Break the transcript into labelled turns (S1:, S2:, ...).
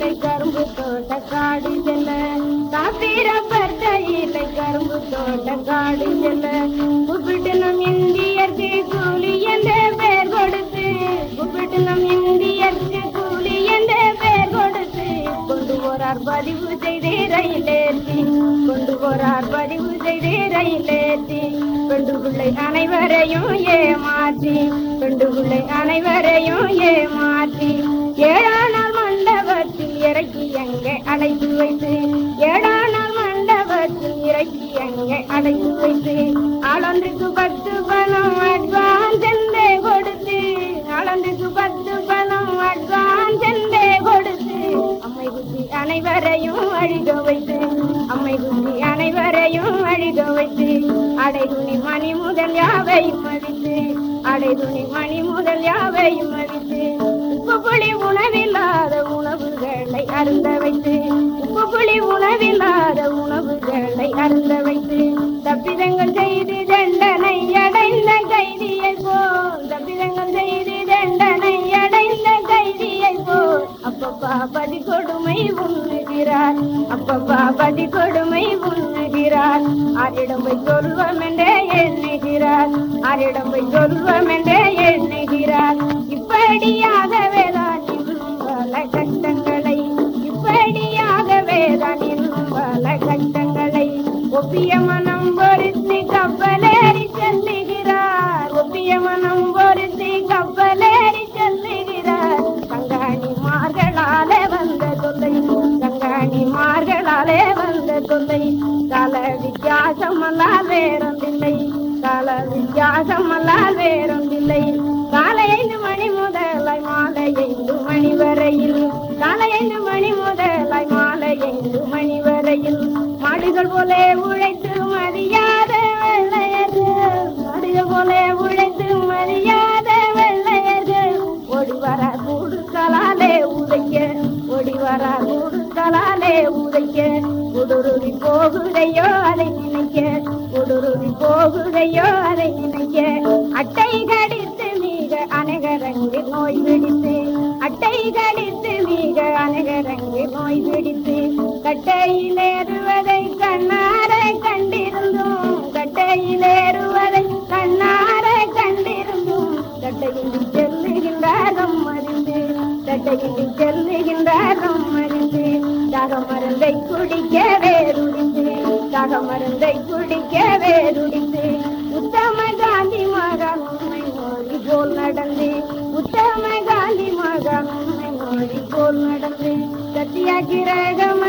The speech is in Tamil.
S1: தையிலை கரும்பு தோட்ட காடு செல்ல காப்பி ரப்பர் தையிலை கரும்பு தோட்ட காடு செல்ல கூப்பிட்டு நம் இந்தியர்க்கு கூலி என்ற பெயர் கொடுத்து கூப்பிட்டு நம் இந்தியர்க்கு கூலி என்ற பெயர் கொடுத்து கொண்டு போறார் பதிவு செய்தே ரயிலேற்றி கொண்டு போறார் பதிவு செய்தே ரயிலேற்றி பெண்டு பிள்ளை அனைவரையும் ஏமாற்றி. பெண்டு பிள்ளை அனைவரையும் ஏமாற்றி. ஏழான வைத்து ஏழாம் மண்டபத்தில் இறக்கி எங்கே அடைத்து வைத்து ஆளொன்றுக்கு பத்து பணம் அட்வான்ஸ் என்றே கொடுத்து ஆளொன்றுக்கு பத்து பணம் அட்வான்ஸ் என்றே கொடுத்து அம்மை புத்தி அனைவரையும் அழிக வைத்து அம்மை புத்தி அனைவரையும் அழிக வைத்து அடைதுணி மணி முதல் யாவையும் மதித்து அடைதுணி மணி முதல் யாவையும் மதித்து உப்பு புளி உணவில்லா அருந்த வைத்து உப்பு புளி உணவில்லாத உணவுகளை அருந்த வைத்து தப்பிதங்கள் செய்து தண்டனை அடைந்த கைதியை போல் தப்பிதங்கள் செய்து தண்டனை அடைந்த கைதியை போல் அப்பப்பா பதி கொடுமை உண்ணுகிறார் அப்பப்பா பதி கொடுமை உண்ணுகிறார். ஆரிடம் போய் சொல்வம் என்றே எண்ணுகிறார் ஆரிடம் போய் சொல்வம் என்றே எண்ணுகிறார். இப்படியாக ஒப்பிய மனம் பொருத்தி கப்பலேறி செல்லுகிறார். ஒப்பிய மனம் பொருத்தி கப்பலேறி செல்லுகிறார். கங்காணிமார்களாலே வந்த தொல்லை. கங்காணிமார்களாலே வந்த தொல்லை. கால வித்தியாசமல்லால் வேறொன்றில்லை. கால வித்தியாசமல்லால் வேறொன்றில்லை. காலை ஐந்து மணி முதலாய் மாலை ஐந்து மணி வரையில். காலை ஐந்து மணி முதலாய் மாலை ஐந்து மணி வரையில். மாடுகள் போலே உதைக்க ஓடி வரா கூடுக்கலாலே உதைக்க உடுருவி போகுதையோ அதை நினைக்க. உடுருவி போகுதையோ அதை நினைக்க. அட்டை கடித்து மிக அனகரங்கு நோய் பிடித்து அட்டை கடித்து மிக அனகரங்கு நோய் பிடித்து கட்டையில் ஏறுவதை கண்ணாரை கண்டிருந்தோம் கட்டையில் செல்லுகின்றாரம் அறிந்து தகமருந்தை குடிக்க வேறுடித்து தகமருந்தை குடிக்க வேறுடிந்து உத்தம காந்தி மகன் உண்மை மொழி போல் நடந்து உத்தம காந்தி மகன் உண்மை மொழி போல் நடந்து சத்தியாகிரகம